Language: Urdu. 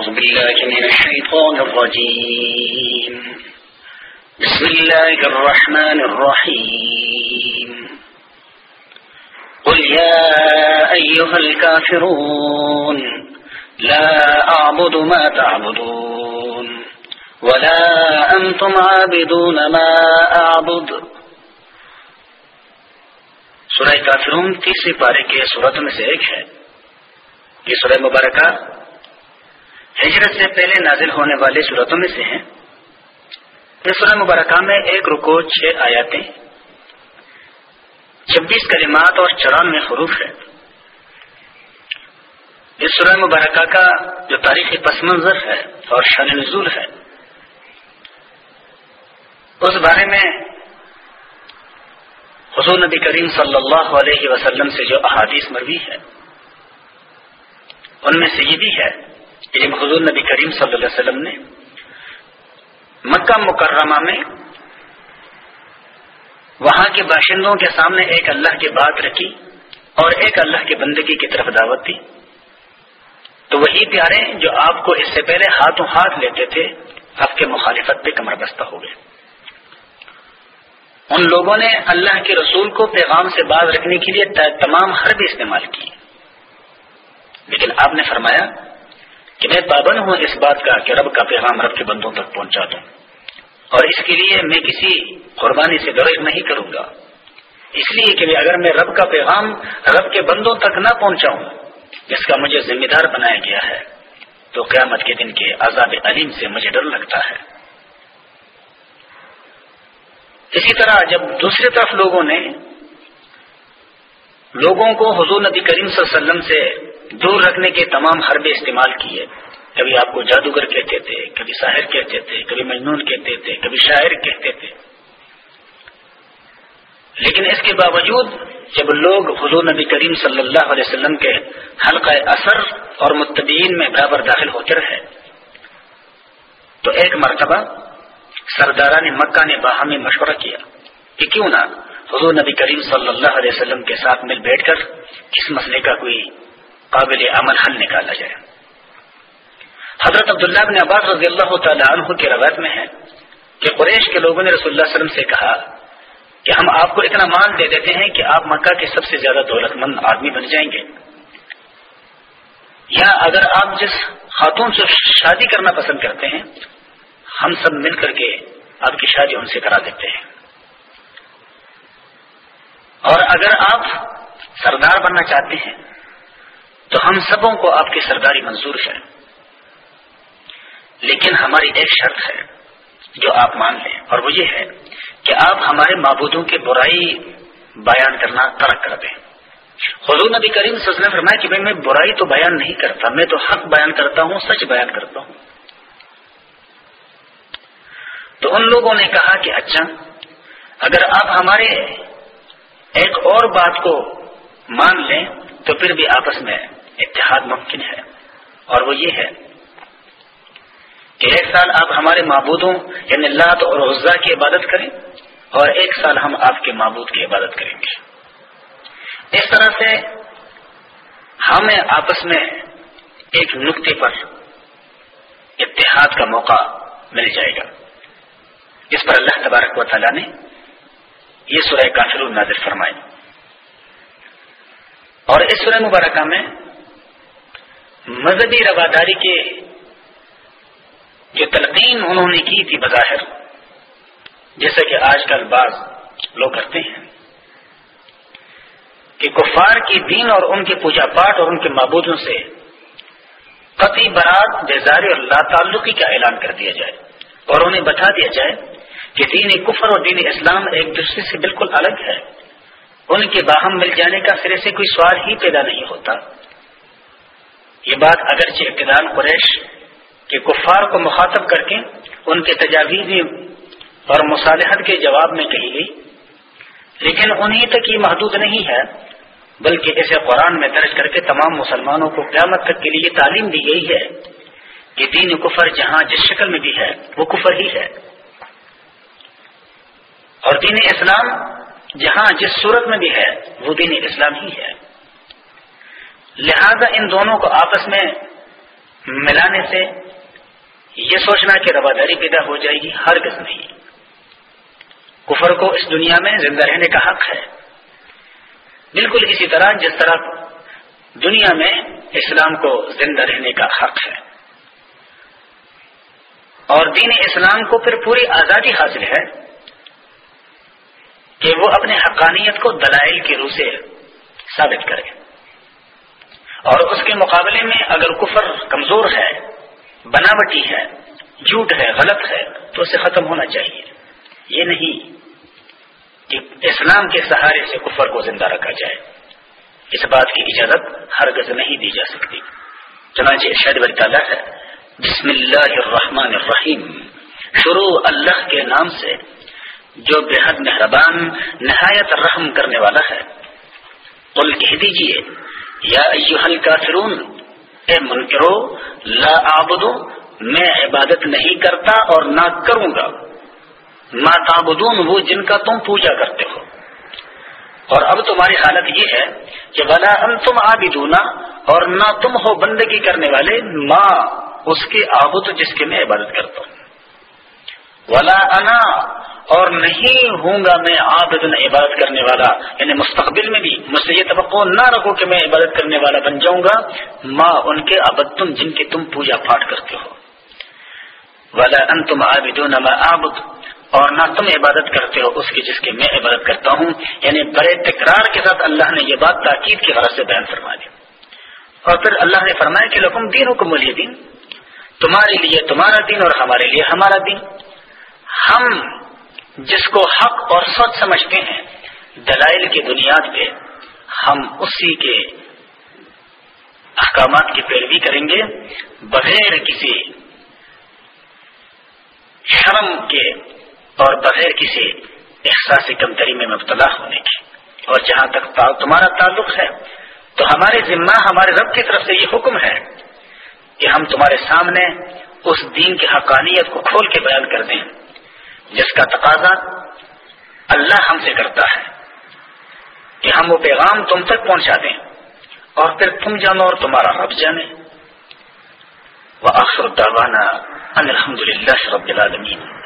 أعوذ بالله من الشيطان الرجيم. بسم الله الرحمن الرحيم. قل يا أيها الكافرون، لا أعبد ما تعبدون، ولا أنتم عابدون ما أعبد. سورہ کافرون تیسری پارے کے صورت میں سے ایک ہے. یہ سورہ مبارکہ ہجرت سے پہلے نازل ہونے والے صورتوں میں سے ہیں۔ اس سورہ مبارکہ میں ایک رکو چھ آیاتیں۔ چھبیس کلمات اور چورانوے حروف ہے اس سورہ مبارکہ کا جو تاریخی پس منظر ہے اور شان نزول ہے، اس بارے میں حضور نبی کریم صلی اللہ علیہ وسلم سے جو احادیث مروی ہے، ان میں سے یہ بھی ہے کہ جب حضور نبی کریم صلی اللہ علیہ وسلم نے مکہ مکرمہ میں وہاں کے باشندوں کے سامنے ایک اللہ کی بات رکھی اور ایک اللہ کی بندگی کی طرف دعوت دی۔ تو وہی پیارے جو آپ کو اس سے پہلے ہاتھوں ہاتھ لیتے تھے، آپ کے مخالفت پہ کمر بستہ ہو گئے۔ ان لوگوں نے اللہ کے رسول کو پیغام سے باز رکھنے کے لیے تمام حربی استعمال کی لیکن آپ نے فرمایا کہ میں پابند ہوں اس بات کا کہ رب کا پیغام رب کے بندوں تک پہنچا دوں۔ اور اس کے لیے میں کسی قربانی سے درج نہیں کروں گا۔ اس لیے کہ اگر میں رب کا پیغام رب کے بندوں تک نہ پہنچاؤں، جس کا مجھے ذمہ دار بنایا گیا ہے، تو قیامت کے دن کے عذاب علیم سے مجھے ڈر لگتا ہے۔ اسی طرح جب دوسری طرف لوگوں نے لوگوں کو حضور نبی کریم صلی اللہ علیہ وسلم سے دور رکھنے کے تمام حربے استعمال کیے۔ کبھی آپ کو جادوگر کہتے تھے، کبھی ساحر کہتے تھے، کبھی مجنون کہتے تھے، کبھی شاعر کہتے تھے۔ لیکن اس کے باوجود جب لوگ حضور نبی کریم صلی اللہ علیہ وسلم کے حلقہ اثر اور متبین میں برابر داخل ہوتے رہے، تو ایک مرتبہ سرداران مکہ نے باہمی مشورہ کیا کہ کیوں نہ حضور نبی کریم صلی اللہ علیہ وسلم کے ساتھ مل بیٹھ کر اس مسئلے کا کوئی قابل عمل حل نکالا جائے۔ حضرت عبداللہ بن عباس رضی اللہ تعالی عنہ کی روایت میں ہے کہ قریش کے لوگوں نے رسول اللہ علیہ وسلم سے کہا کہ ہم آپ کو اتنا مال دے دیتے ہیں کہ آپ مکہ کے سب سے زیادہ دولت مند آدمی بن جائیں گے۔ یا اگر آپ جس خاتون سے شادی کرنا پسند کرتے ہیں، ہم سب مل کر کے آپ کی شادی ان سے کرا دیتے ہیں۔ اور اگر آپ سردار بننا چاہتے ہیں تو ہم سبوں کو آپ کی سرداری منظور ہے۔ لیکن ہماری ایک شرط ہے جو آپ مان لیں، اور وہ یہ ہے کہ آپ ہمارے معبودوں کی برائی بیان کرنا ترک کر دیں۔ حضور نبی کریم سز فرمایا کہ میں برائی تو بیان نہیں کرتا، میں تو حق بیان کرتا ہوں، سچ بیان کرتا ہوں۔ تو ان لوگوں نے کہا کہ اچھا اگر آپ ہمارے ایک اور بات کو مان لیں تو پھر بھی آپس میں اتحاد ممکن ہے۔ اور وہ یہ ہے کہ ایک سال آپ ہمارے معبودوں یعنی لات اور عزا کی عبادت کریں اور ایک سال ہم آپ کے معبود کی عبادت کریں گے۔ اس طرح سے ہمیں آپس میں ایک نقطے پر اتحاد کا موقع مل جائے گا۔ اس پر اللہ تبارک و تعالیٰ نے یہ سورہ کافر نازر فرمائی اور اس سورہ مبارکہ میں مذہبی رواداری کے جو تلقین انہوں نے کی تھی بظاہر، جیسا کہ آج کل بعض لوگ کرتے ہیں، کہ کفار کی دین اور ان کے پوجا پاٹ اور ان کے معبودوں سے قطعی برات، بیزاری اور لا تعلقی کا اعلان کر دیا جائے اور انہیں بتا دیا جائے کہ دین کفر اور دین اسلام ایک دوسرے سے بالکل الگ ہے۔ ان کے باہم مل جانے کا سرے سے کوئی سوال ہی پیدا نہیں ہوتا۔ یہ بات اگرچہ ابتدان قریش کہ کفار کو مخاطب کر کے ان کے تجاویز اور مصالحت کے جواب میں کہی گئی، لیکن انہیں تک یہ محدود نہیں ہے، بلکہ اسے قرآن میں درج کر کے تمام مسلمانوں کو قیامت تک کے لیے تعلیم دی گئی ہے کہ دین کفر جہاں جس شکل میں بھی ہے، وہ کفر ہی ہے۔ اور دین اسلام جہاں جس صورت میں بھی ہے، وہ دین اسلام ہی ہے۔ لہذا ان دونوں کو آپس میں ملانے سے یہ سوچنا کہ رواداری پیدا ہو جائے گی ہر گز نہیں۔ کفر کو اس دنیا میں زندہ رہنے کا حق ہے۔ بالکل اسی طرح جس طرح دنیا میں اسلام کو زندہ رہنے کا حق ہے۔ اور دین اسلام کو پھر پوری آزادی حاصل ہے کہ وہ اپنے حقانیت کو دلائل کے روح سے ثابت کرے۔ اور اس کے مقابلے میں اگر کفر کمزور ہے، بناوٹی ہے، جھوٹ ہے، غلط ہے، تو اسے ختم ہونا چاہیے۔ یہ نہیں کہ اسلام کے سہارے سے کفر کو زندہ رکھا جائے۔ اس بات کی اجازت ہرگز نہیں دی جا سکتی۔ چنانچہ شاید بری تعالیٰ ہے۔ بسم اللہ الرحمن الرحیم۔ شروع اللہ کے نام سے، جو بے حد مہربان، نہایت رحم کرنے والا ہے۔ قل کہہ دیجیے یا ایوہ الکافرون، اے منکرو، لا آبدو میں عبادت نہیں کرتا اور نہ کروں گا۔ ما تعبدون، وہ جن کا تم پوجا کرتے ہو۔ اور اب تمہاری حالت یہ ہے کہ بلا ان تم آبدونا اور نہ تم ہو بندگی کرنے والے ماں اس کے آبد جس کے میں عبادت کرتا ہوں۔ ولا انا اور نہیں ہوں گا میں عابد عبادت کرنے والا یعنی مستقبل میں بھی، مجھ سے یہ توقع نہ رکھو کہ میں عبادت کرنے والا بن جاؤں گا۔ ماں ان کے ابد تم جن کی تم پوجا پاٹ کرتے ہو۔ ولا ان تم عابد آبد اور نہ تم عبادت کرتے ہو اس کی جس کی میں عبادت کرتا ہوں۔ یعنی بڑے تکرار کے ساتھ اللہ نے یہ بات تاکید کی غرض سے بیان فرما دی۔ اور پھر اللہ نے فرمایا کہ لکم دین حکم دین تمہارے لیے تمہارا دین اور ہمارے لیے ہمارا دین۔ ہم جس کو حق اور سچ سمجھتے ہیں، دلائل کی بنیاد پہ ہم اسی کے احکامات کی پیروی کریں گے۔ بغیر کسی شرم کے اور بغیر کسی احساس کمتری میں مبتلا ہونے کی۔ اور جہاں تک تمہارا تعلق ہے، تو ہمارے ذمہ، ہمارے رب کی طرف سے یہ حکم ہے کہ ہم تمہارے سامنے اس دین کی حقانیت کو کھول کے بیان کر دیں۔ جس کا تقاضا اللہ ہم سے کرتا ہے کہ ہم وہ پیغام تم تک پہنچا دیں اور پھر تم جانو اور تمہارا رب جانے۔ وہ آخر ان الحمد للہ رب العالمین۔